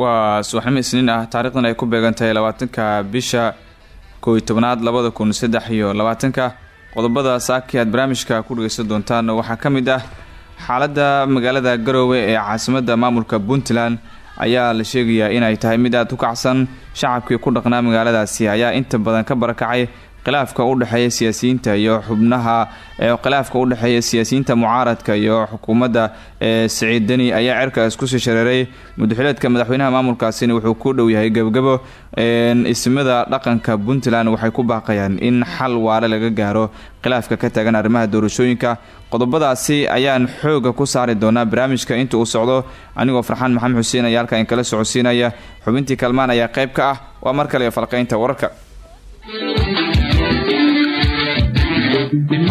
waa subaxnimo isniin ah. Taarikhdan ay ku beegantahay labaatanka bisha kooiy tobnaad labada kun saddex iyo labaatanka. Qodobada saaki aad barnaamijka ku dhageysan doontaan waxaa ka mid ah xaaladda magaalada garoowe ee caasimadda maamulka puntland. Ayaa la sheegayaa inay tahay mid aad u kacsan shacabkii ku dhaqnaa magaaladaasi ayaa inta badan ka barakacay khilaafka u dhexeeya siyaasiyiinta iyo xubnaha khilaafka u dhexeeya siyaasiyiinta mucaaradka iyo xukuumadda siciid deni ayaa cerkaas ku sii shareeray mudaxileedka madaxweynaha maamulkaasina wuxuu ku dhow yahay gebagabo ismada dhaqanka puntland waxay ku baaqayaan in xal waale laga gaaro khilaafka ka taagan arrimaha doorashooyinka. Qodobadaasi ayaan xooga ku saari doonaa barnaamijka inta uu socdo. Anigoo farxaan maxamed xuseen ayaa halkaa in kala socodsiinaya. Xubintii kalmaan ayaa qayb ka ah. Waa mar kale falqaynta wararka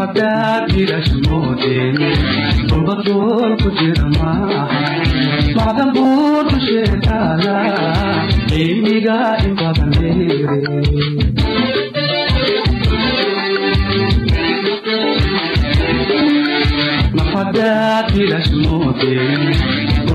boqof sidigeedo nimayohow dad ma beero mana boqof sidigeedo mootiin barbaarteenu beexay xaraashma nafadaad bilash moodeen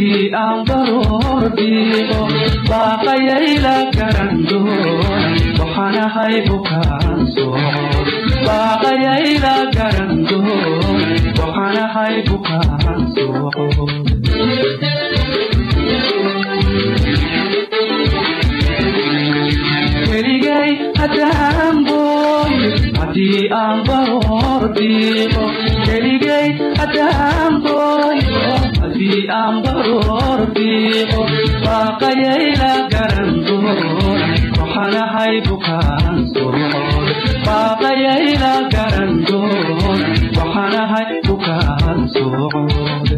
haddii aan baroor dhiiqo baaqayayla garan doon waxaanahay bukaan socod baaqayayla garan doon waxaanahay bukaan socod keligay hadaanboy haddii aan baroor dhiiqo dhiiqo baaqayayla garan doon waxaanahay bukaan socod baaqayayla garan doon waxaanahay bukaan socod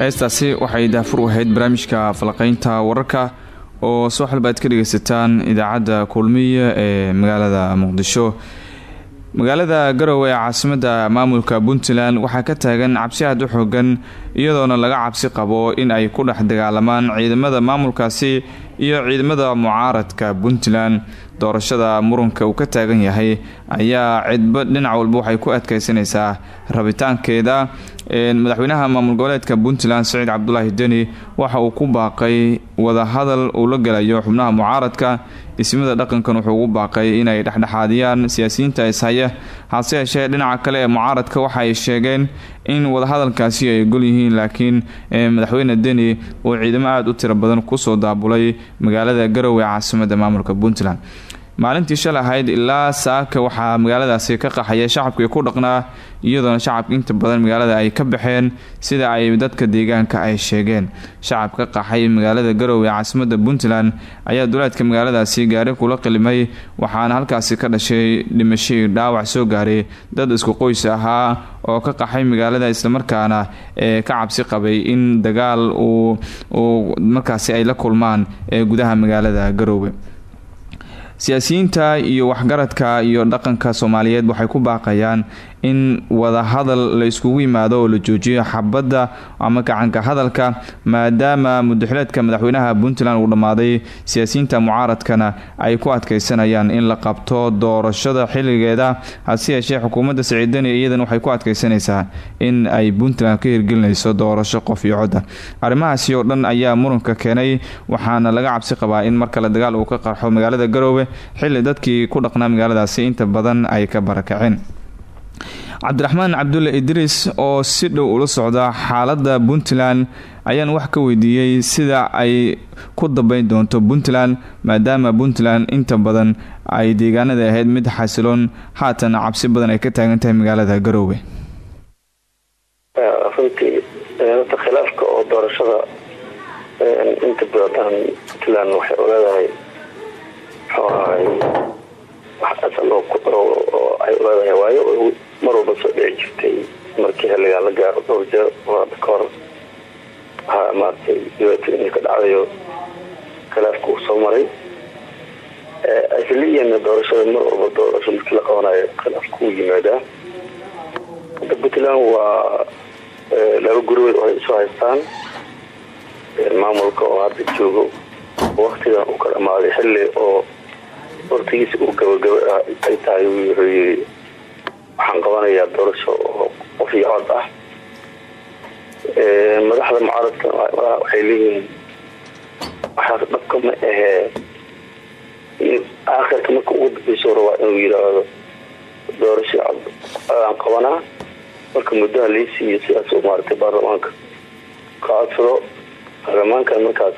heestaasi waxay daafur u ahayd barnaamijka falaqaynta wararka oo soo xalba aad ka dhegeysataan idaacadda kulmiya ee magaalada muqdisho. Magaalada garowe ee caasimadda maamulka puntland waxaa ka taagan cabsi aad u xoogan iyadoona laga cabsi qabo in ay ku dhex dagaalamaan ciidamada maamulkaasi iyo ciidamada mucaaradka puntland doorashada muranka uu ka taagan yahay ayaa cidba dhinac walba waxay ku adkeysanaysaa rabitaankeeda. Madaxweynaha maamul goboleedka puntland saciid cabdulaahi deni waxa uu ku baaqay wadahadal uu la gelayo xubnaha mucaaradka ismada dhaqankan wuxuu ugu baaqay inay dhexdhexaadiyaan siyaasiyiinta ishaya hase yeeshee dhinaca kale ee mucaaradka waxa ay sheegeen in wadahadalkaasi ay gol yihiin laakiin madaxweyne deni uu ciidamo aada u tiro badan ku soo daabulay magaalada garowe ee caasimada maamulka puntland maalintii shal ahayd ilaa saaka waxaa magaaladaasi ka qaxaya shacabkii ku dhaqnaa iyadoona shacabka inta badan magaalada ay ka baxeen sida ay dadka deegaanka ay sheegeen. Shacab ka qaxay magaalada garowe ee caasimada puntland ayaa duleedka magaaladaasi gaari kula qilimay waxaana halkaasi ka dhashay dhimashii dhaawac soo gaaray dad isku qoys ahaa oo ka qaxay magaalada islamarkaana ee ka cabsi qabay in dagaal uu uu markaasi ay la kulmaan ee gudaha magaalada garowe siyaasiyiinta iyo waxgaradka iyo dhaqanka soomaaliyeed waxay ku baaqayaan in wadahadal la iskugu yimaado oo la joojiyo xabadda ama gacanka hadalka maadaama mudaxileedka madaxweynaha puntland uu dhammaaday siyaasiyiinta mucaaradkana ay ku adkeysanayaan in la qabto doorashada xilligeeda. Hase yeeshee xukuumadda siciidani iyadan waxay ku adkeysanaysaa in ay puntland ka hirgelinayso doorasho qof iyo codda. Arrimahaasi oo dhan ayaa muranka keenay waxaana laga cabsi qabaa in mar kale dagaal uu ka qarxo magaalada garoowe xilli dadkii ku dhaqnaa magaaladaasi inta badan ay ka barakaceen cabdiraxmaan cabdulle idriis oo si dhow ula socda xaaladda puntland ayaan wax ka weydiiyey sida ay ku dambeyn doonto puntland maadaama puntland inta badan ay deegaanada ahayd mid xasiloon. Haatan cabsi badan ay ka taagan tahay magaalada garoowe runtii ta khilaafka oo doorashada inta badan puntland waxay u leedahay muxuu ahay wax asal oo ay u leedahay waayo mar walba soo dhici jirtay markii xilligan la gaaro dhowr jeer hadda ka hor waxaa maaragtay dhibaatooyin ka dhacdayo khilaafka uu soo maray xiliyana doorashada mar walba doorasho markii la qabanayo khilaafka uu yimaadaa hadda puntland waa laba guryood oo isu haystaan maamulka oo hadda joogo waktigan uu ka dhamaaday xilli oo waqtigiisa uu gabagaba ay tahay wuxuu waxaan qabanayaa doorasho oo qof iyo cod ah. Madaxda mucaaradka waxay leeyihiin waxaas dhabka ma ahee aakhirka marka ugu dambeyso rabaa inuu yidhaahdo doorasho codaan qabanaa marka muddaha lii siiyo sidaas uu maaragtay baarlamaanka ka codsado baarlamaankan markaas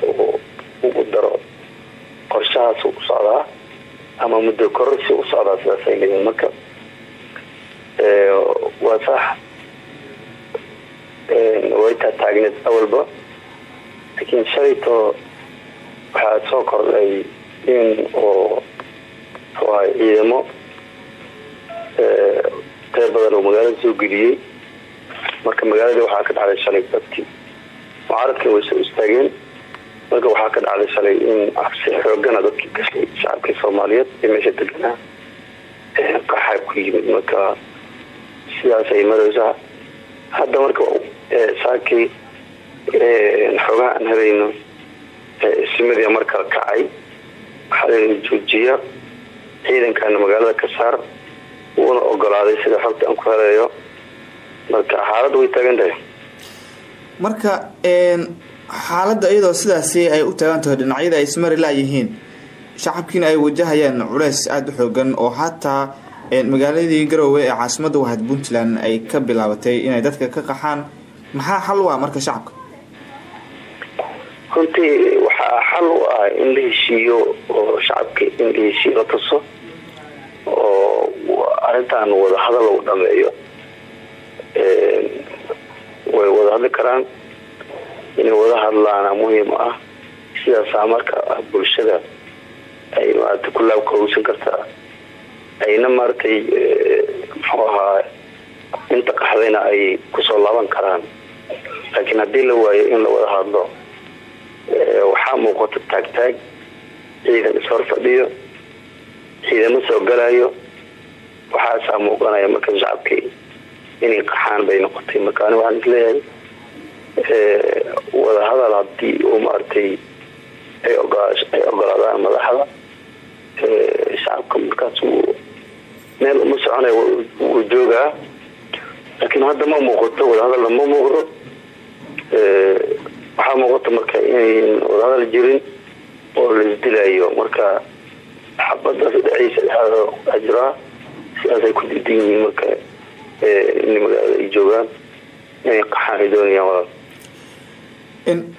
ugu daro qorshahaas u socdaa ama muddo kororsi u socdaa sidaasay leeyihiin. Marka waa sax. Way taa taagneed awalba laakiin shalayto waxaa soo kordhay in oo muxuahay ciidamo. Tee badan oo magaalada soo geliyey. Marka magaaladii waxaa ka dhacday shalay dadkii. Mucaaradkii way soo istaageen. Marka waxaa ka dhacday shalay in cabsi xoogana dadkii gashay shacabkii soomaaliyeed ee meesha deganaa qaxa ku yimid. Marka sidaasay maraysaa hadda marka saakii xoogaha aan helayno ismadiia markala kacay waxaa joojiya ciidankana magaalada ka saar wuuna ogolaaday sida xogta aan ku helayo. Marka xaaladda way taagan tahay. Marka xaaladda iyadoo sidaasi ay u taagan tahay dhinacyada ay ismari laayihiin shacabkiina ay wajahayaan culeys aada u xoogan oo hataa magaaladii garoowe ee caasimada wahayd puntland ay ka bilaabatay inay dadka ka qaxaan. Maxaa xal u ah marka shacabka? Runtii waxaa xal u ah in la heshiiyo oo shacabka in la heshiiyo la tuso oo arrintan wadahadal lagu dhameeyo. Way wada hadli karaan inay wada hadlaana muhiim ah. Sidaasaa marka bulshada ay maarata ku laabkoosan kartaa ayna maaragtay muxuu ahaa inta qaxdayna ay ku soo laaban karaan. Laakiin haddii la waayo in la wada hadlo waxaa muuqata taagtaag ciidan ishor fadhiyo ciidamo soo galayo waxaasaa muuqanaya marka shacabkii inay qaxaan bay noqotay. Marka ani waxaan is leeyahay wadahadal haddii uu maaragtay ay ogolaadaan madaxda shacabka markaas meel uma soconaya wuu joogaa. Laakiin hadda ma muuqato wadahadalna ma muuqdo. Waxaa muuqata marka inayn wadahadal jirin oo la isdilayo. Marka xabadaas dhexeysa dhexaada jiraa sidaasay ku diidan yihiin marka in magaalada ay joogaan. Inay qaxaan ay doonayaan walaal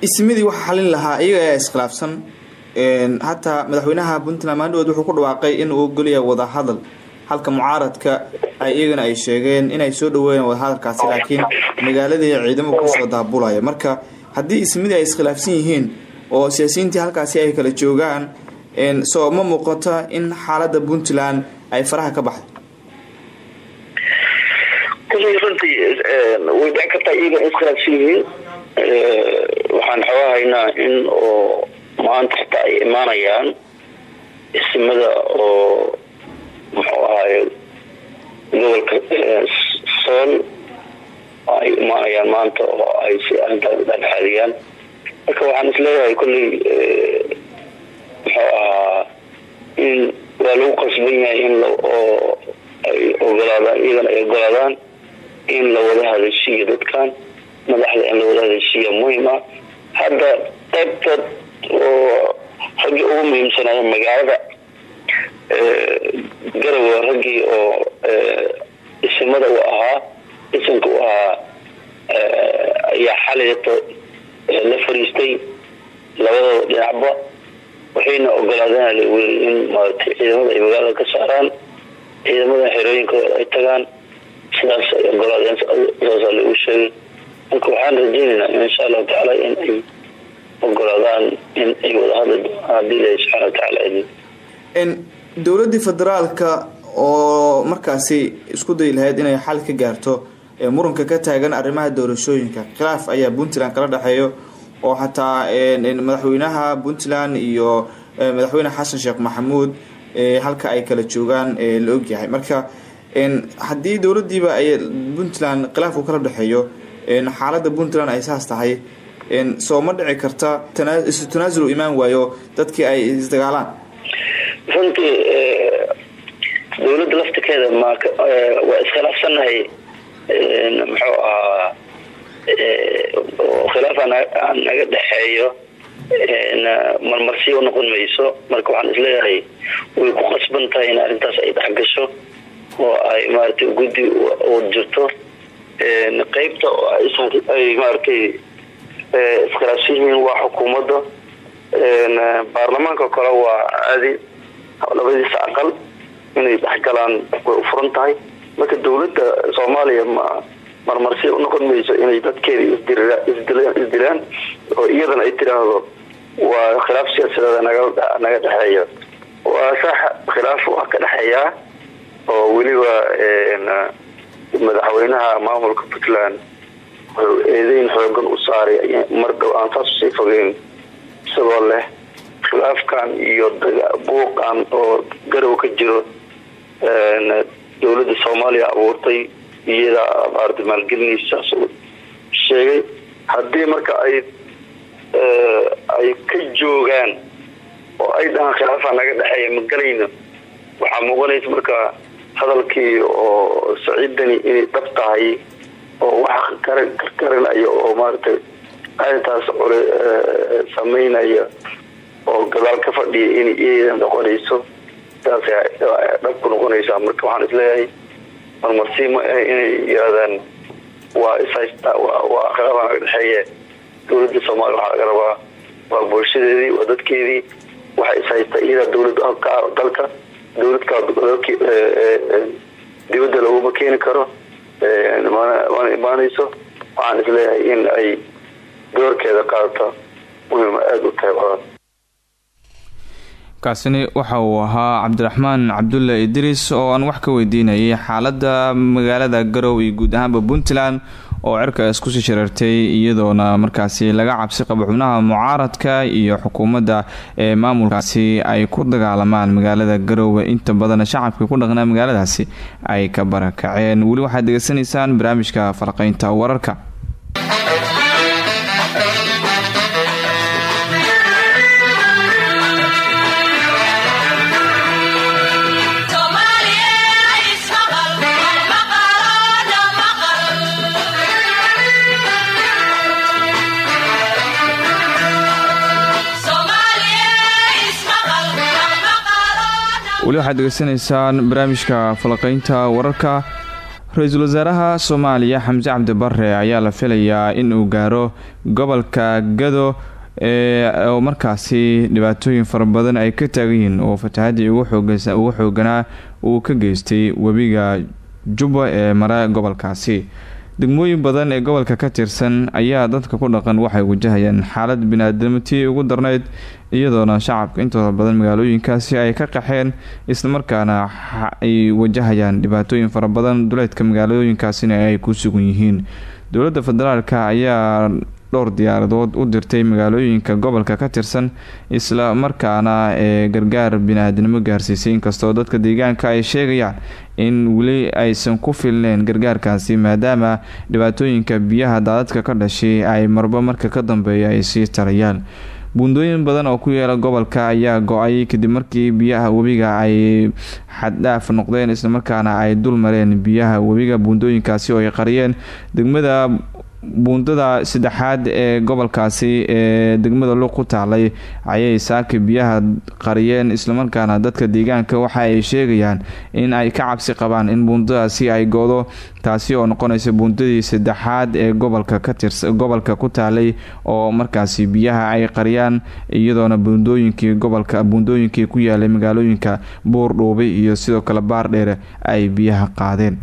ismadii waxaa xalin lahaa iyaga ayaa iskhilaafsan hataa madaxweynaha puntland maandhawood wuxuu ku dhawaaqay in uu ogolyahay wadahadal halka mucaaradka ay iyagana ay sheegeen inay soo dhaweeyeen wadahadalkaasi laakiin magaaladii ciidamo ku soo daabulaya marka haddii ismidii ay iskhilaafsan yihiin oo siyaasiyiintii halkaasi ay kala joogaan soo ma muuqato in xaalada puntland ay faraha ka baxday? Way dhici waxaan xoogahaynaa in oo maanta xitaa ay imaanayaan ismada oo muxuu ahaaye gobolka sool ay imaanayaan maanta oo ay si arrintaas dhexaadiyaan marka waxaan is leeyahay kolley muxuu ahaa in waa lagu qasban yahay in ay ogolaadaan iyagana ay ogolaadaan in la wada hadashiiyo dadkan madaxda in la wada hadashiiya muhima hadda qaybtood oo raggii ugu muhiimsanaayo magaalada garowe raggii oo isimada u ahaa isimka u ahaa ayaa xalayto la fariistay labadooda dhinacba waxayna ogolaadeen in maaragtay ciidamada ay magaalada ka saaraan ciidamada xerooyinkooda ay tagaan sidaas ay ogolaadeen saasaa lagu sheegay marka waxaan rajeynaynaa insha allahu tacaala in ay ogolaadaan in ay wada hadli doonaan haddii ilahi subxana watacaala idin dowladii federaalka oo markaasi isku dayi lahayd inay xal ka gaarto muranka ka taagan arrimaha doorashooyinka khilaaf ayaa puntland kala dhexeeyo oo xataa madaxweynaha puntland iyo madaxweyne xasan sheekh maxamuud halka ay kala joogaan la ogyahay marka haddii dowladiiba ay puntland khilaaf uu kala dhexeeyo xaalada puntland ay saas tahay soo ma dhici karta isu tanaasul imaan waayo dadkii ay isdagaalaan runtii dowladda laftirkeeda ma waa iskhilaafsannahay muxuu ahaa khilaaf naga dhexeeyo marmarsiyo noqon mayso marka waxaan is leeyahay way ku qasban tahay in arrintaas ay dhex gasho oo ay maaragtay guddi jirto qeybta ay maaragtay iskhilaafsan yihiin waa xukuumadda baarlamaanka kale waa aadi labadiisa aqal inay dhexgalaan way u furan tahay. Marka dowladda soomaaliya ma marmarsi unoqon mayso inay dadkeeda isdilaan oo iyadana ay tiraahdo waa khilaaf siyaasadeeda naga dhexeeya. Waa sax khilaaf waa ka dhexeeyaa oo weliba madaxweynaha maamulka puntland wuxuu eedeyn xoogan u saaray mar dhow aan saas u sii fogeyn isagoo leh khilaafkan iyo buuqan oo garow ka jiro dowladda soomaaliya abuurtay iyadaa maarata maalgelinaysaas sheegay. Haddii marka ay ay ka joogaan oo ay dhahaan khilaafa naga dhexeeya ma galayno? Waxaa muuqanaysa marka hadalkii oo saciidani inay dhab tahay oo wax karkarinayo oo maaragtay arrintaas cule sameynaya oo gadaal ka fadhiya inay iyada noqonayso saasay dhab ku noqonaysaa marka waxaan is leeyahay marmarsiima inay yirahdaan waa ishaysta waa khilaafa naga dhexeeye dowladda soomaaliya waxaa laga rabaa waa bulshadeedii waa dadkeedii waxay ishaysta iyadaa dowlad dalka. Dowladka dibadda laguma keeni karo mana imaanayso. Waxaan is leeyahay in ay doorkeeda qaadato muhima aada u tahay kaasini waxa uu ahaa cabdiraxmaan cabdulle idriis oo aan wax ka weydiinayay xaalada magaalada garow iyo guud ahaanba puntland oo cirka iskusii shareertay iyadoona markaasi laga cabsi qabo xubnaha mucaaradka iyo xukuumadda ee maamulkaasi ay ku dagaalamaan magaalada garowe inta badan shacabka ku dhaqnaa magaaladaasi ay ka barakaceen. Weli waxaad degeysanaysaan barnaamijka farqeynta wararka weli waxaad degeysanaysaan barnaamijka falaqeynta wararka. Ra'iisul wasaaraha soomaaliya xamse cabdi bare ayaa la filayaa in uu gaaro gobolka gado oo markaasi dhibaatooyin fara badan ay ka taagan oo fatahaadii ugu xooganaa uu ka geystay webiga jubba ee mara gobolkaasi degmooyin badan ee gobolka ka tirsan ayaa dadka ku dhaqan waxay wajahayaan xaalad bini-aadamtii ugu darneyd iyadoona shacabka intooda badan magaalooyinkaasi ay ka qaxeen islamarkaana ay wajahayaan dhibaatooyin fara badan duleedka magaalooyinkaasina ay ku sugan yihiin. Dowladda federaalk ayaa dhowr diyaaradood u dirtay magaalooyinka gobolka ka tirsan isla markaana ee gargaar bini-aadnimo gaarsiisay. Inkastoo dadka deegaanka ay sheegayaan in weli aysan ku filneyn gargaarkaasi maadaama dhibaatooyinka biyaha daadadka ka dhashay ay marba marka ka dambeeya ay sii tarayaan. Buundooyin badan oo ku yaalla gobolka ayaa go'ay kadib markii biyaha webiga ay xaddhaaf noqdeen islamarkaana ay dul mareen biyaha webiga buundooyinkaasi oo ay qariyeen degmada buundada saddexaad ee gobolkaasi ee degmada luuq ku taalay ayay saaka biyaha qariyeen islamarkaana dadka deegaanka waxa ay sheegayaan in ay ka cabsi qabaan in buundadaasi ay goodo taasi oo noqonaysa buundadii saddexaad ee gobolka katirs gobolka ku taalay oo markaasi biyaha ay qariyaan iyadoona buundooyinkii gobolka buundooyinkii ku yaalay magaalooyinka buur dhuubay iyo sidoo kale baardheere ay biyaha qaadeen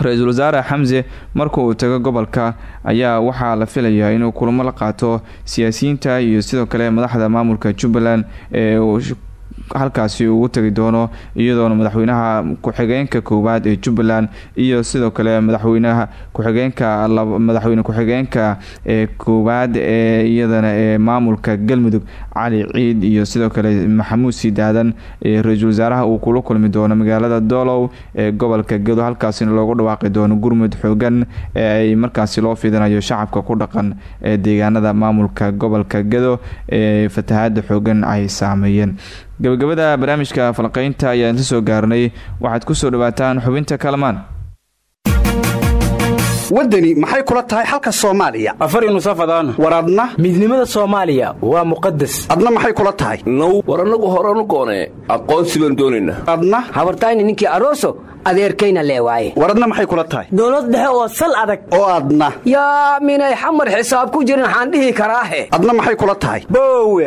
ra'iisul wasaare xamse marka uu tago gobolka ayaa waxaa la filayaa inuu kulamo la qaato siyaasiyiinta iyo sidoo kale madaxda maamulka jubbaland ee halkaasi ugu tagi doono iyadoona madaxweynaha ku-xigeenka koowaad ee jubbaland iyo sidoo kale madaxweynaha ku-xigeenka madaxweyne ku-xigeenka ee koowaad ee iyadana ee maamulka galmudug cali ciid iyo sidoo kale maxamuud siidaadan ee ra'iisul wasaaraha uu kula kulmi doono magaalada doolow ee gobolka gedo halkaasina loogu dhawaaqi doono gurmud xoogan ee ay markaasi loo fidinayo shacabka ku dhaqan ee deegaanada maamulka gobolka gedo ee fatahaada xoogan ay saameeyeen gabagabada barnaamijka falqeynta ayaan ka soo gaarnay. Waxaad ku soo dhawaataan xubinta kalamaan. Waddani maxay kula tahay xalka soomaaliya? Afar nusafadaan war adna? Midnimada soomaaliya waa muqadas adna maxay kula tahay? Now war annagu horanu goonee aqoonsi baan doonaynaa adna? Habartayni ninkii aroso adeerkayna lee waaye. War adna maxay kula tahay? Dowlad dhexe oo sal adag. Oo adna. Yaa minay xamar xisaab ku jirin waxaan dhihi karaahe adna maxay kula tahay? Boowe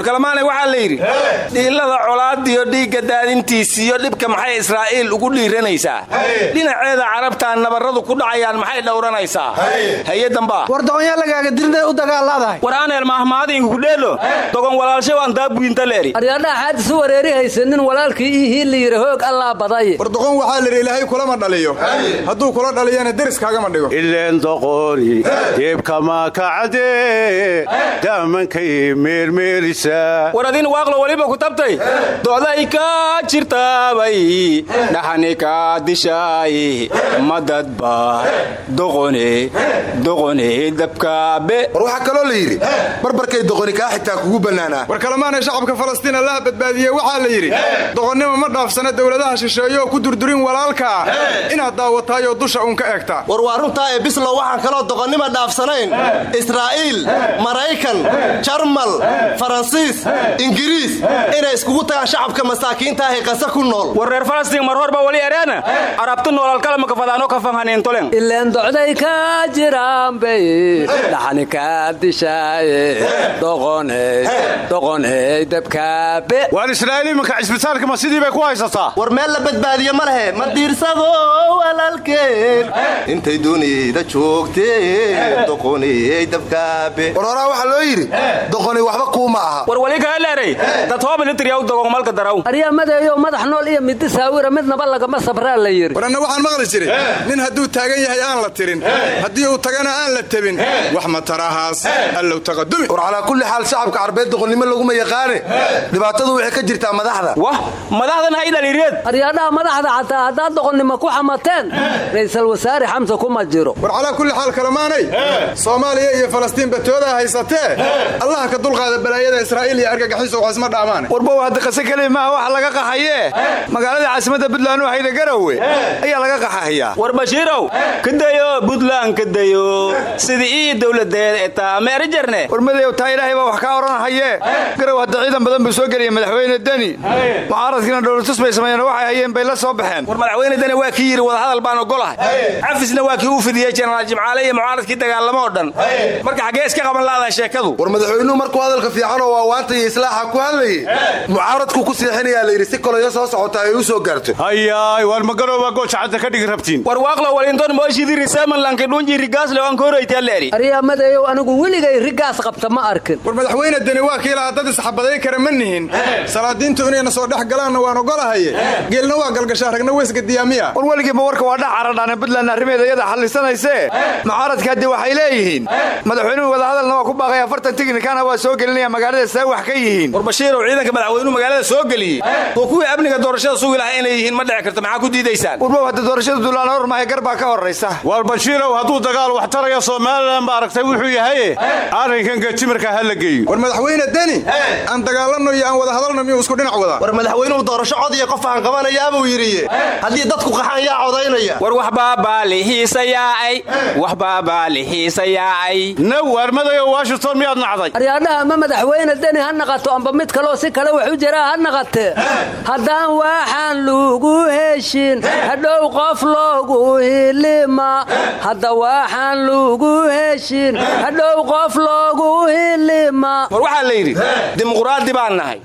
warkalamaanay waxaa la yidhi dhiillada colaadiyo dhiigga daadintiisiyo dhibka maxay israa'iil ugu dhiiranaysaa? Dhinaceeda carabtaa nabarradu ku dhacayaan maxay dhowranaysaa? Hayadambaa war doqonyaa lagaaga dirnay u dagaalladahay war aaneel mahmaadiinkudheelo dogon walaalshay waan daabuyintaleeri aryadhaha xaad isu wareeri haysanin walaalkii ihii la yidhi hoog allaa badaye war doqon waxaa layidhi ilaahay kulama dhaliyo. Hadduu kula dhaliyana deriskaagama dhigo. Ileen doqoni deebkamaa kacdee daamankai meermeelis war adin waaqlo weliba ku tabtay. Doday ka jirtaabay. Dhaxani ka dishaay madadba doqone doqone dabkaabe war waxaa kaloo la yidhi barbarkay doqoni kaa xitaa kugu bannaanaa war kalemaanay shacabka falastiin allaha badbaadiyey waxaa la yidhi doqonnimo ma dhaafsana dowladaha shisheeyooo ku durdurin walaalkaa inaad daawataayoo dusha uun ka eegtaa war waa runtaa ee bislow waxaan kaloo doqonnima dhaafsanayn. Israa'iil maraykan jarmal faransiis ingiriis inay iskugu tagaan shacabka masaakiinta ahi qase ku nool. War reer falastiin mar horba weli ereena arabta noolaalkalama kafadaano kafanhaniintolen ileen docday ka jiraanbay dhaxani kaa dishaaye doqoney doqoney dabkaabe waar israa'iil imanka cisbitaalka ma sidii bay ku haysataa? War meel la badbaadiye ma lehe ma diirsado walaalkeen. Intay doonayda joogteen doqoney dabkaabe war horaa waxaa loo yidhi doqoni waxba kuuma aha war wali kaaleeray dad hoobilitriyaw dogon malka daraw aryamadeeyo madax nool iyo midi saawira midnaba lagama sabraa la yidhi. War anna waxaan maqli jiray nin hadduu taagan yahay aan la tirin. Haddii uu tagana aan la tebin. Wax matarahaas allow taqadumi war calaa kulli xaal shacabka carbeed doqonnimo laguma yaqaane. Dhibaatadu waxay ka jirtaa madaxda. Wah madaxdan hay dhaliireed aryaadhaha madaxda xataa haddaad doqonnimo ku xamateen. Ra'iisul wasaare xamse kuma jiro. War calaa kulli xaal kalemaanay soomaaliya iyo falastiin batoodaa haysatee. Allaha ka dulqaada balaayada israa'iil iyo argagixiso wax isma dhaamaane warbow hadda qase keli maaha waxa laga qaxayee magaalada caasimadda buntland oo hayda garowe ayaa laga qaxahayaa war bashiirow kadayo buntland kadayo sidii ii dowladeed etaa meeri jarne? War madeew taa ilaahay baa wax kaa odhanahayee garow hadda ciidan badan buu soo geliyay madaxweyne deni. Mucaaradkiina dhowlatus bay sameeyeen waxay hayeen bay la soo baxeen. War madaxweyne deni waa kii yidhi wadahadal baan ogolahay cafisna waa kii u fidiyey jenaraal jimcaale iyo mucaaradkii dagaalamo oo dhan. Marka xaggee iska qaban la'daa sheekadu? War madaxweynuhu markuu hadalka fiicanoo waawaanta iyo islaaxa ku hadlayay mucaaradku ku seexinayaa layidhi si koloyo soo socota ay u soo gaarto hayaay waar ma garowbaa goojacadda ka dhigi rabtiin? War waaqlo walinton mooshidii risamanlanka dhunji rigaasle aan kooraytaleeri aryamadeeyow anigu weligay rigaas qabta ma arkin. War madaxweyne deni waa kii lahaa dad isxabaday kara ma nihin. Salaadiintu inayna soo dhex galaanna waan ogolahaye geelna waa galgashaa ragna weysga diyaamiya war weligiiba warka waa dhac caradhaane buntland arrimeeda iyada xallisanaysee mucaaradka haddii waxay leeyihiin madaxweynuhu wadahadalna waa ku baaqay afartan tignikana waa soo gelinaya magaalada see wax ka yihiin. War bashiirow ciidanka madaxweynuhu magaalada soo geliyey. Oo kuwii amniga doorashada sugi lahaa inay yihiin ma dhici karto maxaa ku diidaysaan? Warbow hadda doorashada duulaan hormaya gar baa ka horraysa? War bashiirow hadduu dagaal wax taraya somalilan ba aragtay wuxuu yahaye arrinkan gajimarka ha la geeyo. War madaxweyne deni aan dagaalanno iyo aan wada hadalno miyuu isku dhinac wadaa? War madaxweynuhu doorasho cod iyo qof aan qabanayaabuu yidhi. Haddii dadku qaxaan yaa codaynaya. War waxbaabaa lihiisayaacay waxbaabaa lihiisayaacay naw armadayo washington miyaad nacday? Aryaadhaha ma madaxweyne deni ha naqato amba mid kaloo si kale wax u jiraa ha naqatee haddaan waxaan lugu heshin hadhow qof loogu hilima. Hadda waxaan lugu heshin hadhow qof loogu hilima. War waxaa la yidhi dimuqraadi baan nahay.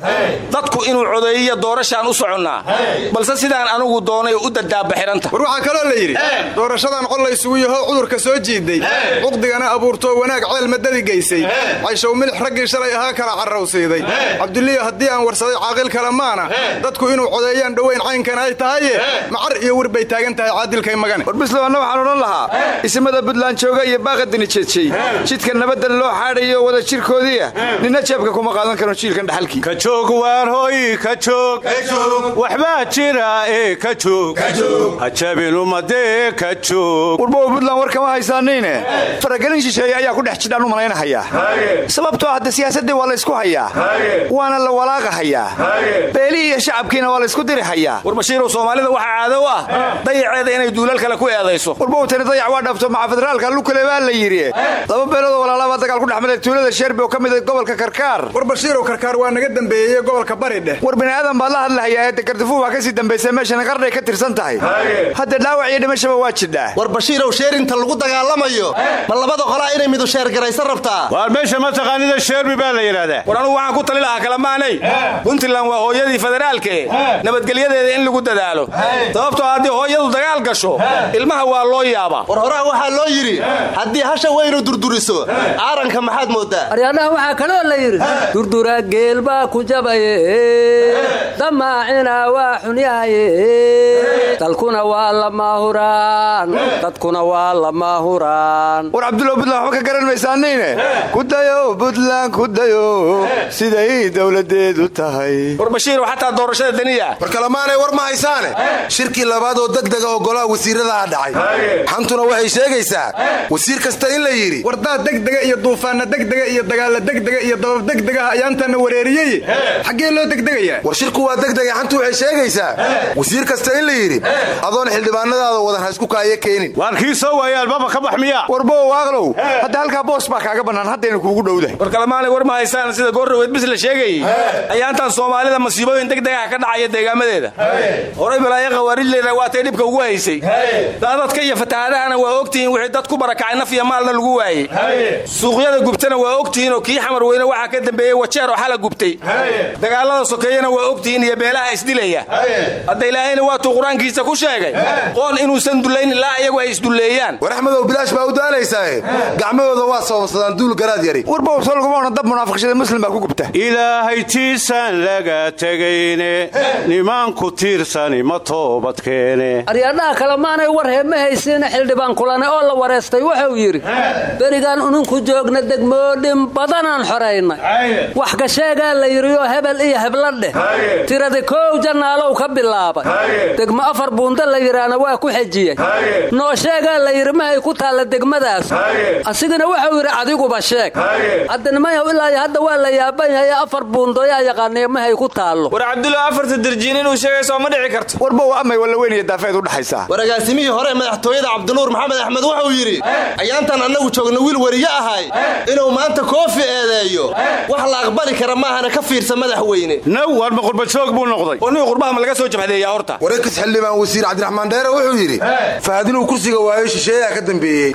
Dadku inuu codeeyiyo doorashaan u soconnaa. Balse sidaan anugu doonay u dadaabaxiranta war waxaa kaloo la yidhi doorashadan qol la isugu yaho cudurka soo jiiday. Cuqdigana abuurtoo wanaag ceel madadi geysay. Cayshow milix raggii shalay ahaa kala carrawsiiday cabduliya haddii aan warsaday caaqil kale maana. Dadku inuu codeeyaan dhoweyn caynkan ay tahaye macar iyo wir bay taagan tahay caadilkay magane war bislowanna waxaan odhan lahaa. Isimada buntland jooga iyo baaqadini jeejey jidka nabaddan loo xaadhayo wada jirkoodiia nina jeebka kuma qaadan karo jiilkan dhaxalkii. Ka joog waar hooy ka joog. Waxbaa jira ee ka joog. Hajabin ummadee ka joog. Warbow buntland war kama haysaaniine faragelin shisheeye ayaa ku dhex jidhaan u malaynahayaa sababtoo hadda siyaasaddii waa laysku hayaa waana la walaaqahayaa beelihii iyo shacabkiina waa laysku diri hayaa war bashiirow soomaalida waxaa caado u ah dayaceeda inay duulal kale ku eedayso. Warbow tani dayac waa dhaafto maca federaalka lukale baa la yidhi. Laba beeloodoo walaalabaa dagaal ku dhex maray tuulada sherbi oo ka mid gobolka karkaar. War bashiirow karkaar waa naga dambeeyey gobolka bari dheh war bini'aadan baad la hadlahayaa ee gardafuur baa ka sii dambaysa meeshana qarnay ka tirsan tahay. Hadda dhaawac iyo dhimashaba waa jidhaa war bashiirow sheerinta lagu dagaalamayo. Ma labada qolaa inay midu sheergaraysan rabtaa? Waar meesha ma taqaanida sheerbi baa la yidhaahdaa war anugu waxaan ku tali lahaa kalamaanay puntland waa hooyadii federaalkae nabadgelyadeeda in lagu dadaalo. Sababtoo haddii hooyadu dagaal gasho ilmaha waa loo yaabaa. War horaa waxaa loo yidhi haddii hasha weynu durduriso aaranka maxaad moodaa? Aryaadhaha waxaa kaloo la yidhi durdura geel baa ku jabaye damaacina waa xunyahaye dalkuna waa lamaahuraan dadkuna waa lamaahuraan war cabdulla buntland waxba ka garan maysaaniine ku dayo buntland ku dayo siday dowladeedu tahay. War bashiirow xataa doorashada daniya. War kalamaanay war ma haysaane. Shirkii labaad oo degdega oo golaha wasiiradaha dhacay. Xantuna waxay sheegaysaa wasiir kasta in la yidhi wardaad degdega iyo duufaanna degdega iyo dagaalla degdega iyo dabab degdegaha ayaantanna wareeriyey. Xaggee loo degdegayaa? War shirku waa degdega xantu waxay sheegaysaa wasiir kasta in la yidhi adoon xildhibaanadaada wadan ha isku kaayo keenin. Waar kii soo waaya albaaba ka bax miya warbow waaqlow hadda halkaa boos baa kaaga bannaan haddayna kuugu dhowdahay war kalamaanay war ma haysaan sida goorraweyd bis la sheegayey ayaantan soomaalida masiibooyin degdegaha ka dhacaya deegaamadeeda. Horay balaayo khawaarijleyna waatay dhibka ugu haysay. Daadadka iyo fatahaadahana waa ogtihiin wixii dad ku barakacay naf iyo maalna lagu waayey suuqyada gubtana waa ogtihiin oo kii xamar weyne waxaa ka dambeeyey wajeer oo xala gubtay. Dagaalada sokeeyana waa ogtihiin iyo beelaha isdilaya. Hadda ilaahayna waatuu qur'aankiisa ku sheegay. Qoon inuusan dullayn ilaa iyagu ay isdulleeyaan. War axmedow bilaash baa u daalaysaa gacmahooda waa sababsadaan duul garaad yari. Soo laguma odhan dab munaafiqshada ilaahay tiisaan laga tegayne nimaanku tiirsani ma toobadkeene aryaadhaha kale maanay war heema haysiina xildhibaan kulane oo la wareystay wuxuu yidhi berigaan uninku joogna degmoodhin badanaan xoraynay wax ka sheegaa la yidhioo hebel iyo hebla dheh. Tiradi koow jannaalow ka bilaabay. Degmo afar buunda la yidhaahna waa ku xejiyey. Noo sheegaa la yidhi mahay ku taalla degmadaas. Asigana wuxuu yidhi adiguba sheeg waa la yaaban yahay afar buundoyaa yaqaanee mahay ku taallo. War cabdulla afarta darjiin inuu sheegayso ma dhici karto. Warba waa amay walla weyn iyo daafeed u dhaxaysaa war agaasimihii hore madaxtooyada cabdinuur maxamed axmed wuxuu yidhi ayaantan annagu joogna wiil weriye ahay inuu maanta koofi eedeeyo. Wax la aqbali kara maahana ka fiirsa madaxweyne. Naw warma qurbajoog buu noqday. Warniga qurbaha ma laga soo jabhadeeyaa horta. Wareegkas xildhibaan wasiir cabdiraxmaan dheere wuxuu yidhi fahad inuu kursiga waayo shisheeyaha ka dambeeyey.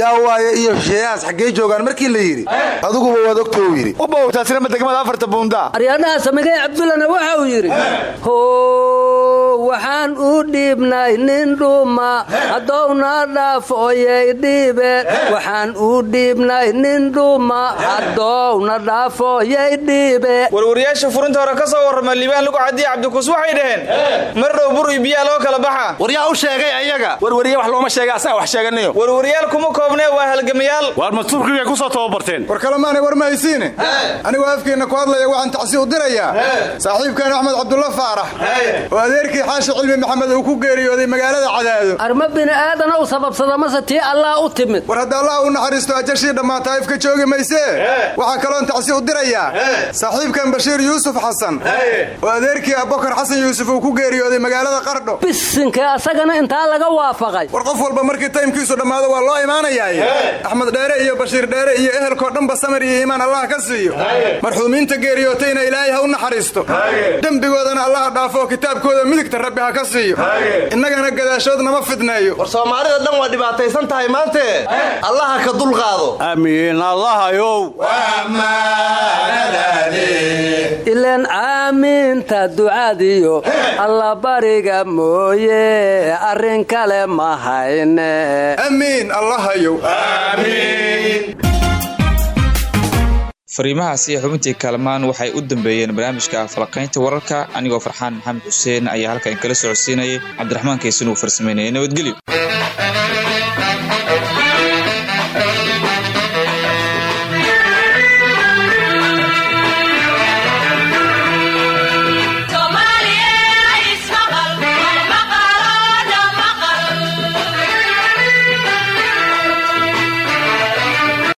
Yaa waaye iyo shisheeyahaas xaggee joogaan markii la yidhi adiguba waad ogta uu yidhi ubow taasina ma degmada afarta buundaa aryaadhaha samigay cabdullana waxa uu yidhi how waxaan u dhiibnay nin dhuma haddowna dhaafoyay dhiibe. Waxaan u dhiibnay nin dhuma haddowna dhaafoyay dhiibe. Warwariyaasha furinta hore ka soo warrama liibaan lagu cadiya cabdikuus waxay dhaheen mar dhow bur iyo biyaa loo kala baxa. Waryaa u sheegay ayaga. Warwariye wax looma sheega asaga wax sheeganayo. Warwariyaal kuma koobnee waa halgamayaal. Waar ma turkigay ku soo tababarteen. War kalemaanay war ma haysiine anigoo afkeenna ku hadlaya waxaan tacsi u dirayaa. Saaxiibkan axmed cabdulla faarax. Oo adeerkii xaashi cilmi maxamed uu ku geeriyooday magaalada cadaado. Arma bini'aadana u sababsada mase tii allah u timid. War hadda allah u naxariisto ajashii dhammaata ifka joogi maysee waxaa kaloon tacsi u dirayaa. Saaxiibkan bashiir yuusuf xasan. Oo adeerkii abubakar xasan yuusuf uu ku geeriyooday magaalada qardho bisinka asagana intaa laga waafaqay. War qof walba markii taymkiisu dhammaado waa loo imaanayaay. Axmed dheere iyo bashiir dheere iyo ehelkoo dhanba samir iyo iimaan allah ka siiyo marxuumiinta geeriyootayna ilaahay ha u naxariisto. Dembigoodana allaha dhaafo kitaabkooda midigta rabbi ha ka siiyo. Innagana gadaashood nama fidneeyo. War soomaalida dhan waa dhibaataysan tahay maante. Allaha ka dulqaado amiin allahayow ileen aamiinta ducadiyo allabariga mooye arrin kale ma hayne. Amiin allahayow fariimahaasi xubintii kaalmaan waxay u dambeeyeen barnaamijka falaqaynta wararka. Anigoo farxaan maxamed xuseen ayaa halkan kala socodsiinayay. Cabdiraxmaan kaysan uu farsamaynayay nabadgelyo